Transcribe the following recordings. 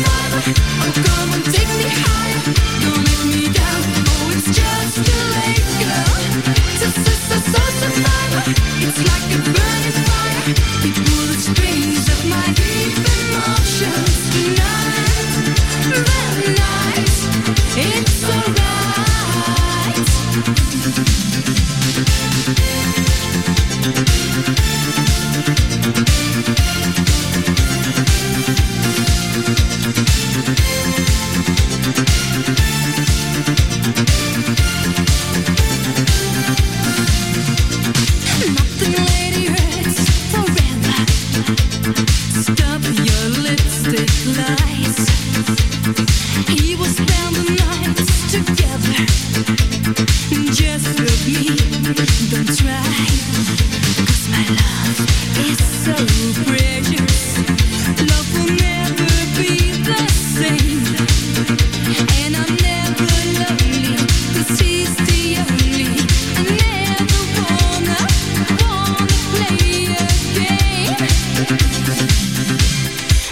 I'm gonna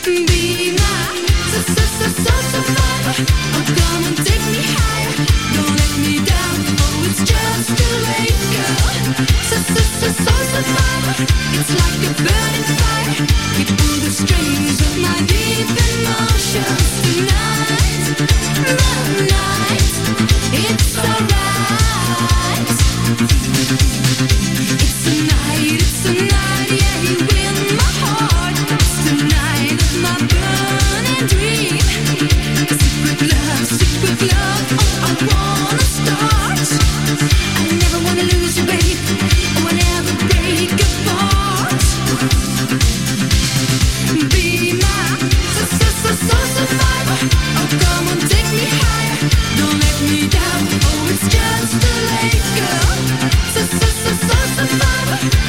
Be my so, so, so, so, so far. Oh, come and take me higher. Don't